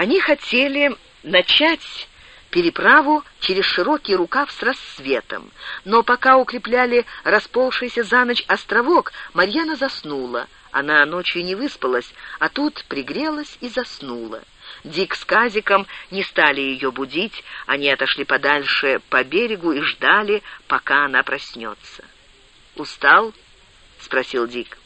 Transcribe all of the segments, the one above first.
Они хотели начать переправу через широкий рукав с рассветом, но пока укрепляли расползшийся за ночь островок, Марьяна заснула. Она ночью не выспалась, а тут пригрелась и заснула. Дик с Казиком не стали ее будить, они отошли подальше по берегу и ждали, пока она проснется. «Устал?» — спросил Дик.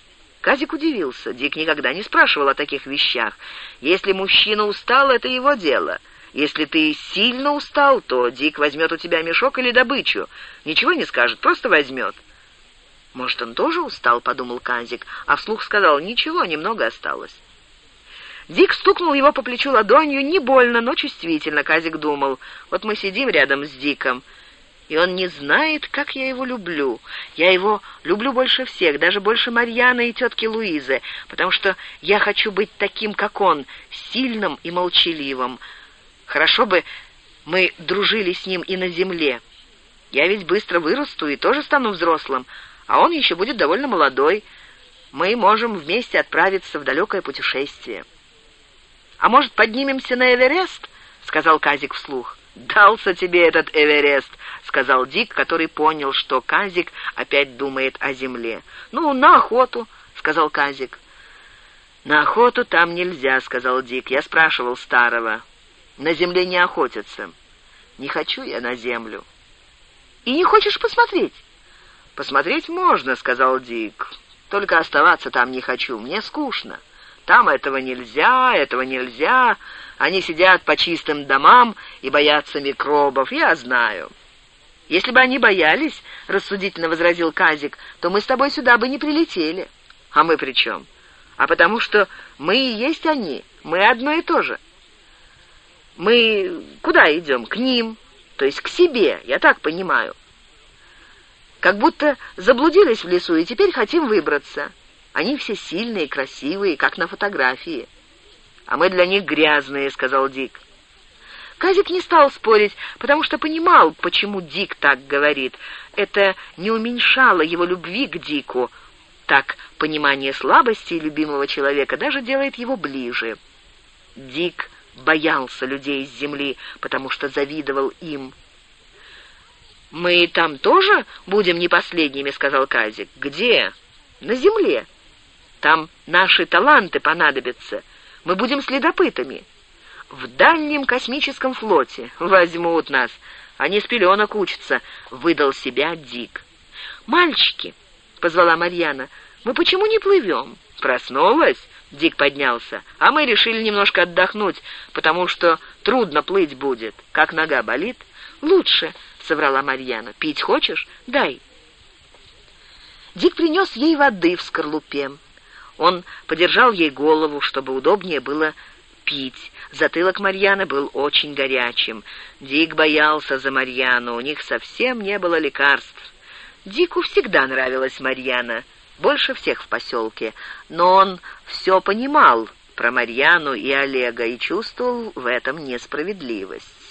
Казик удивился. Дик никогда не спрашивал о таких вещах. Если мужчина устал, это его дело. Если ты сильно устал, то Дик возьмет у тебя мешок или добычу. Ничего не скажет, просто возьмет. «Может, он тоже устал?» — подумал Казик, а вслух сказал, «Ничего, немного осталось». Дик стукнул его по плечу ладонью, не больно, но чувствительно, Казик думал. «Вот мы сидим рядом с Диком, и он не знает, как я его люблю. Я его люблю больше всех, даже больше Марьяны и тетки Луизы, потому что я хочу быть таким, как он, сильным и молчаливым. Хорошо бы мы дружили с ним и на земле. Я ведь быстро вырасту и тоже стану взрослым, а он еще будет довольно молодой. Мы можем вместе отправиться в далекое путешествие. «А может, поднимемся на Эверест?» — сказал Казик вслух. «Дался тебе этот Эверест», — сказал Дик, который понял, что Казик опять думает о земле. «Ну, на охоту», — сказал Казик. «На охоту там нельзя», — сказал Дик. «Я спрашивал старого. На земле не охотятся. Не хочу я на землю». «И не хочешь посмотреть?» «Посмотреть можно», — сказал Дик. «Только оставаться там не хочу. Мне скучно. Там этого нельзя, этого нельзя. Они сидят по чистым домам и боятся микробов, я знаю». «Если бы они боялись, — рассудительно возразил Казик, — то мы с тобой сюда бы не прилетели». «А мы при чем?» «А потому что мы и есть они, мы одно и то же». «Мы куда идем? К ним, то есть к себе, я так понимаю. Как будто заблудились в лесу и теперь хотим выбраться. Они все сильные, красивые, как на фотографии». «А мы для них грязные», — сказал Дик. Казик не стал спорить, потому что понимал, почему Дик так говорит. Это не уменьшало его любви к Дику. Так понимание слабости любимого человека даже делает его ближе. Дик боялся людей с земли, потому что завидовал им. «Мы там тоже будем не последними», — сказал Казик. «Где?» «На земле. Там наши таланты понадобятся. Мы будем следопытами» в дальнем космическом флоте. Возьмут нас. Они с пеленок учатся», — выдал себя Дик. «Мальчики», — позвала Марьяна, — «мы почему не плывем?» «Проснулась?» — Дик поднялся. «А мы решили немножко отдохнуть, потому что трудно плыть будет. Как нога болит?» «Лучше», — соврала Марьяна. «Пить хочешь? Дай». Дик принес ей воды в скорлупе. Он подержал ей голову, чтобы удобнее было пить. Затылок Марьяны был очень горячим. Дик боялся за Марьяну, у них совсем не было лекарств. Дику всегда нравилась Марьяна, больше всех в поселке, но он все понимал про Марьяну и Олега и чувствовал в этом несправедливость.